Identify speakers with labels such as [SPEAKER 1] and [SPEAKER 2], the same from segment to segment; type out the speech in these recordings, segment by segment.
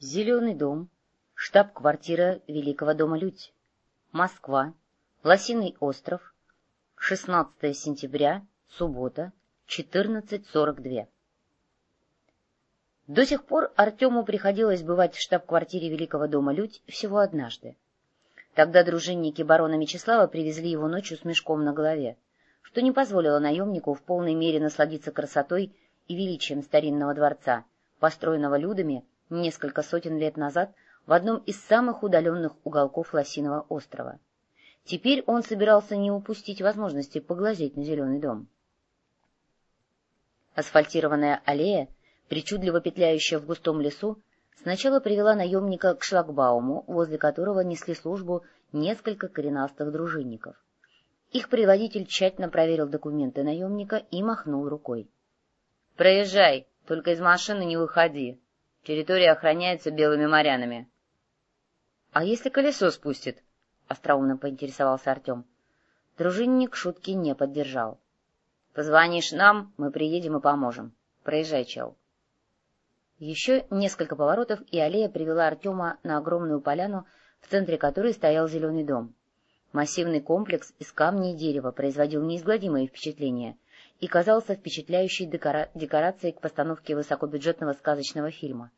[SPEAKER 1] Зеленый дом, штаб-квартира Великого дома Людь, Москва, Лосиный остров, 16 сентября, суббота, 14.42. До сих пор Артему приходилось бывать в штаб-квартире Великого дома Людь всего однажды. Тогда дружинники барона Мечислава привезли его ночью с мешком на голове, что не позволило наемнику в полной мере насладиться красотой и величием старинного дворца, построенного людами несколько сотен лет назад в одном из самых удаленных уголков Лосиного острова. Теперь он собирался не упустить возможности поглазеть на зеленый дом. Асфальтированная аллея, причудливо петляющая в густом лесу, сначала привела наемника к шлагбауму, возле которого несли службу несколько коренастых дружинников. Их предводитель тщательно проверил документы наемника и махнул рукой. — Проезжай, только из машины не выходи. Территория охраняется белыми морянами. — А если колесо спустит? — остроумно поинтересовался Артем. Дружинник шутки не поддержал. — Позвонишь нам, мы приедем и поможем. Проезжай, чел. Еще несколько поворотов, и аллея привела Артема на огромную поляну, в центре которой стоял зеленый дом. Массивный комплекс из камня и дерева производил неизгладимое впечатление и казался впечатляющей декора... декорацией к постановке высокобюджетного сказочного фильма.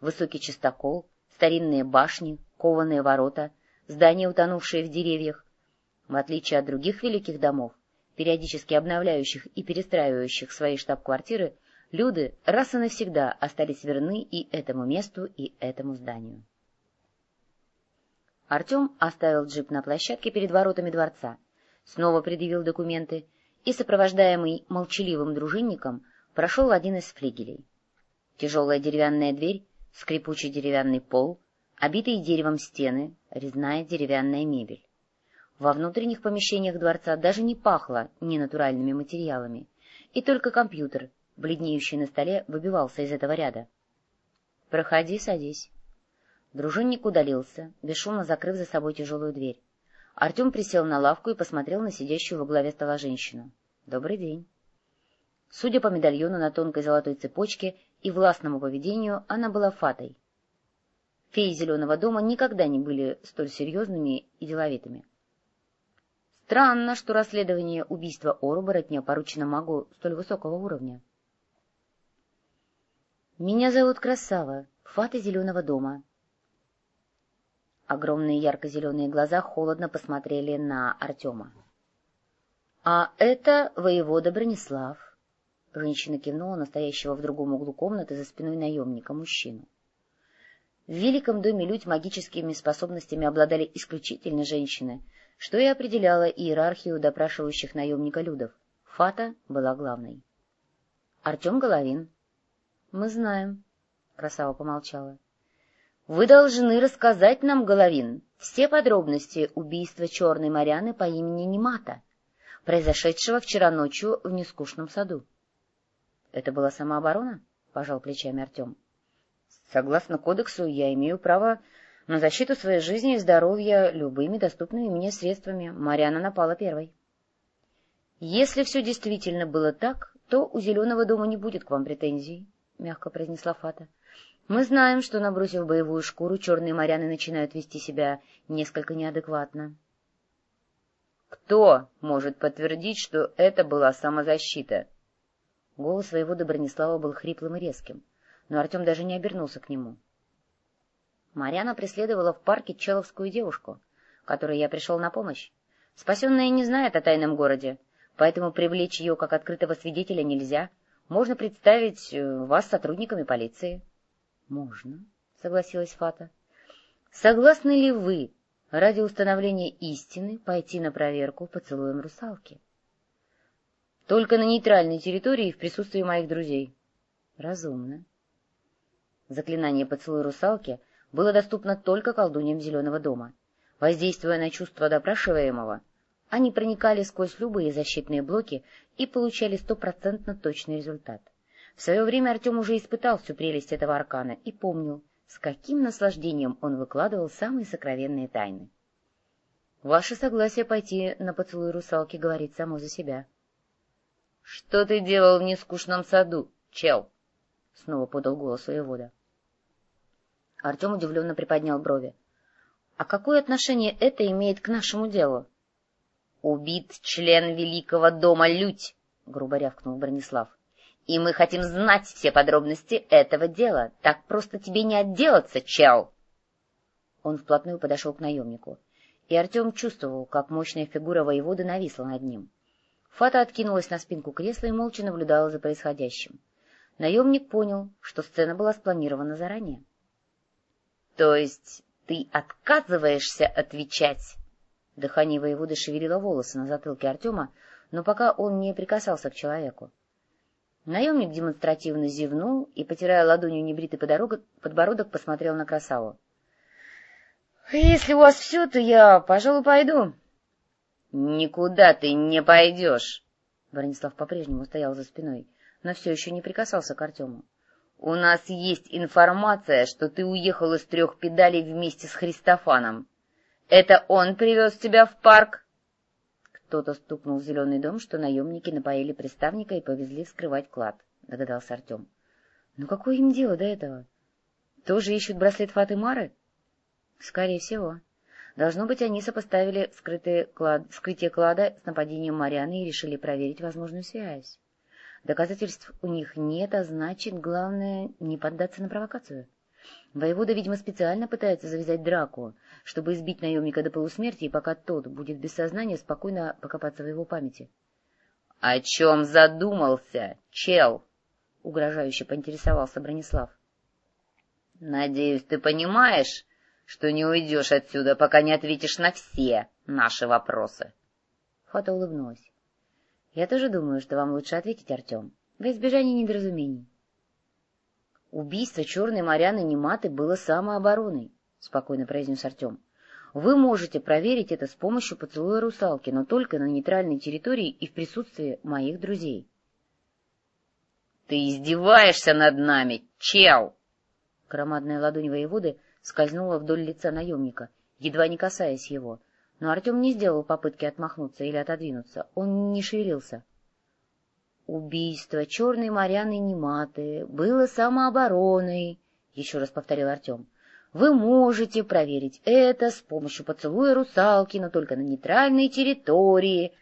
[SPEAKER 1] Высокий частокол, старинные башни, кованые ворота, здания, утонувшие в деревьях. В отличие от других великих домов, периодически обновляющих и перестраивающих свои штаб-квартиры, люди раз и навсегда остались верны и этому месту, и этому зданию. Артем оставил джип на площадке перед воротами дворца, снова предъявил документы и, сопровождаемый молчаливым дружинником, прошел один из флигелей. Тяжелая деревянная дверь скрипучий деревянный пол, обитые деревом стены, резная деревянная мебель. Во внутренних помещениях дворца даже не пахло ненатуральными материалами, и только компьютер, бледнеющий на столе, выбивался из этого ряда. — Проходи, садись. Дружинник удалился, бесшумно закрыв за собой тяжелую дверь. Артем присел на лавку и посмотрел на сидящую во главе стола женщину. — Добрый день. Судя по медальону на тонкой золотой цепочке и властному поведению, она была фатой. Феи Зеленого дома никогда не были столь серьезными и деловитыми. Странно, что расследование убийства Ороборотня поручено магу столь высокого уровня. «Меня зовут Красава, фата Зеленого дома». Огромные ярко-зеленые глаза холодно посмотрели на Артема. «А это воевода Бронислав». Женщина кивнула настоящего в другом углу комнаты за спиной наемника, мужчину. В великом доме людь магическими способностями обладали исключительно женщины, что и определяло иерархию допрашивающих наемника людов. Фата была главной. — Артем Головин. — Мы знаем, — красава помолчала. — Вы должны рассказать нам, Головин, все подробности убийства черной Маряны по имени Немата, произошедшего вчера ночью в нескучном саду. — Это была самооборона? — пожал плечами Артем. — Согласно кодексу, я имею право на защиту своей жизни и здоровья любыми доступными мне средствами. Мариана напала первой. — Если все действительно было так, то у Зеленого дома не будет к вам претензий, — мягко произнесла Фата. — Мы знаем, что, набросив боевую шкуру, черные моряны начинают вести себя несколько неадекватно. — Кто может подтвердить, что это была самозащита? — Голос воевода Бронислава был хриплым и резким, но Артем даже не обернулся к нему. Марьяна преследовала в парке человскую девушку, которой я пришел на помощь. Спасенная не знает о тайном городе, поэтому привлечь ее как открытого свидетеля нельзя. Можно представить э, вас сотрудниками полиции. — Можно, — согласилась Фата. — Согласны ли вы ради установления истины пойти на проверку поцелуем русалки? — только на нейтральной территории в присутствии моих друзей. Разумно. Заклинание «Поцелуй русалки» было доступно только колдуньям Зеленого дома. Воздействуя на чувства допрашиваемого, они проникали сквозь любые защитные блоки и получали стопроцентно точный результат. В свое время Артем уже испытал всю прелесть этого аркана и помнил, с каким наслаждением он выкладывал самые сокровенные тайны. Ваше согласие пойти на поцелуй русалки говорит само за себя. — Что ты делал в нескучном саду, чел? — снова подал голос воевода. Артем удивленно приподнял брови. — А какое отношение это имеет к нашему делу? — Убит член Великого дома Людь, — грубо рявкнул Бронислав. — И мы хотим знать все подробности этого дела. Так просто тебе не отделаться, чел! Он вплотную подошел к наемнику, и Артем чувствовал, как мощная фигура воеводы нависла над ним. Фата откинулась на спинку кресла и молча наблюдала за происходящим. Наемник понял, что сцена была спланирована заранее. — То есть ты отказываешься отвечать? Дыхание воеводы шевелило волосы на затылке Артема, но пока он не прикасался к человеку. Наемник демонстративно зевнул и, потирая ладонью небритый подбородок, посмотрел на красаву. — Если у вас все, то я, пожалуй, пойду. — Никуда ты не пойдешь. Бронислав по-прежнему стоял за спиной, но все еще не прикасался к Артему. У нас есть информация, что ты уехал из трех педалей вместе с Христофаном. Это он привез тебя в парк? Кто-то стукнул в зеленый дом, что наемники напоили приставника и повезли скрывать клад, догадался Артем. Ну какое им дело до этого? Тоже ищут браслет Фаты Мары? Скорее всего. Должно быть, они сопоставили клад... скрытие клада с нападением Марианы и решили проверить возможную связь. Доказательств у них нет, а значит, главное не поддаться на провокацию. Воевода, видимо, специально пытается завязать драку, чтобы избить наемника до полусмерти, и пока тот будет без сознания, спокойно покопаться в его памяти. — О чем задумался, чел? — угрожающе поинтересовался Бронислав. — Надеюсь, ты понимаешь, что не уйдешь отсюда, пока не ответишь на все наши вопросы. Фата улыбнулась. Я тоже думаю, что вам лучше ответить, Артем, во избежание недоразумений. Убийство черной Марьяны Нематы было самообороной, — спокойно произнес Артем. Вы можете проверить это с помощью поцелуя русалки, но только на нейтральной территории и в присутствии моих друзей. — Ты издеваешься над нами, чел! Громадная ладонь воеводы скользнула вдоль лица наемника, едва не касаясь его — но Артем не сделал попытки отмахнуться или отодвинуться. Он не шевелился. «Убийство черной Марьяны Нематы было самообороной», — еще раз повторил Артем. «Вы можете проверить это с помощью поцелуя русалки, но только на нейтральной территории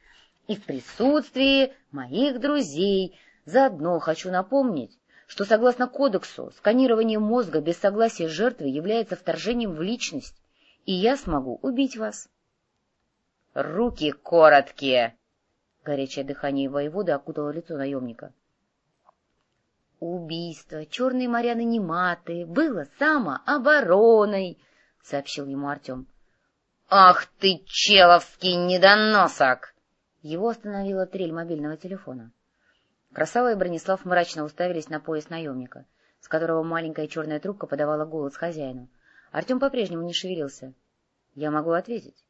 [SPEAKER 1] и в присутствии моих друзей. Заодно хочу напомнить, что согласно кодексу сканирование мозга без согласия жертвы является вторжением в личность, и я смогу убить вас». Руки короткие! Горячее дыхание воевода окутало лицо наемника. Убийство черной Марьяны Нематы было самообороной, — сообщил ему Артем. — Ах ты, человский недоносок! Его остановила трель мобильного телефона. Красава и Бронислав мрачно уставились на пояс наемника, с которого маленькая черная трубка подавала голос хозяину. Артем по-прежнему не шевелился. — Я могу ответить.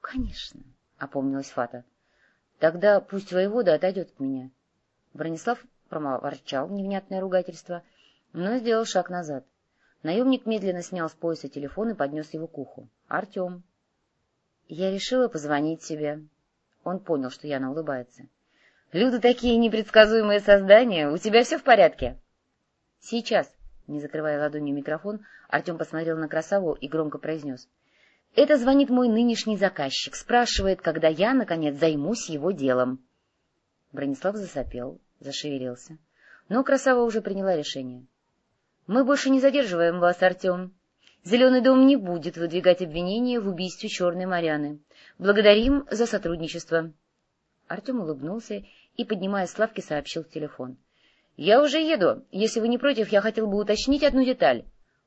[SPEAKER 1] Конечно, — опомнилась Фата. — Тогда пусть воевода отойдет от меня. Бронислав промолчал невнятное ругательство, но сделал шаг назад. Наемник медленно снял с пояса телефон и поднес его к уху. — Артем. — Я решила позвонить тебе. Он понял, что Яна улыбается. — Люди такие непредсказуемые создания. У тебя все в порядке? — Сейчас, — не закрывая ладонью микрофон, Артем посмотрел на красаву и громко произнес — это звонит мой нынешний заказчик, спрашивает, когда я, наконец, займусь его делом. Бронислав засопел, зашевелился. Но красава уже приняла решение. — Мы больше не задерживаем вас, Артем. Зеленый дом не будет выдвигать обвинения в убийстве Черной Марьяны. Благодарим за сотрудничество. Артем улыбнулся и, поднимая с лавки, сообщил в телефон. — Я уже еду. Если вы не против, я хотел бы уточнить одну деталь.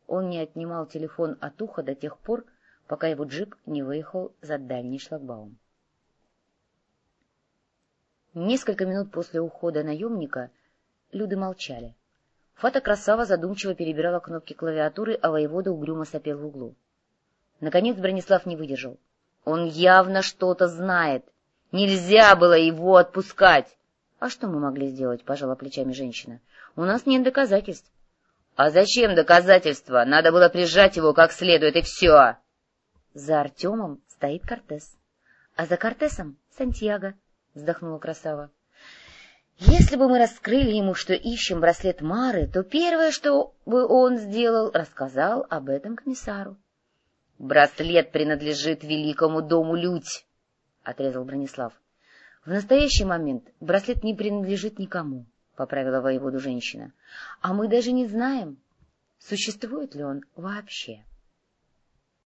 [SPEAKER 1] Он не отнимал телефон от уха до тех пор, пока его джип не выехал за дальний шлагбаум. Несколько минут после ухода наемника люди молчали. Фата Красава задумчиво перебирала кнопки клавиатуры, а воевода угрюмо сопел в углу. Наконец Бронислав не выдержал. «Он явно что-то знает. Нельзя было его отпускать!» «А что мы могли сделать?» — пожала плечами женщина. «У нас нет доказательств». «А зачем доказательства? Надо было прижать его как следует, и все!» За Артемом стоит Кортес, а за Кортесом — Сантьяго, — вздохнула красава. Если бы мы раскрыли ему, что ищем браслет Мары, то первое, что бы он сделал, рассказал об этом комиссару. — Браслет принадлежит великому дому Людь, — отрезал Бронислав. — В настоящий момент браслет не принадлежит никому, — поправила воеводу женщина. — А мы даже не знаем, существует ли он вообще. —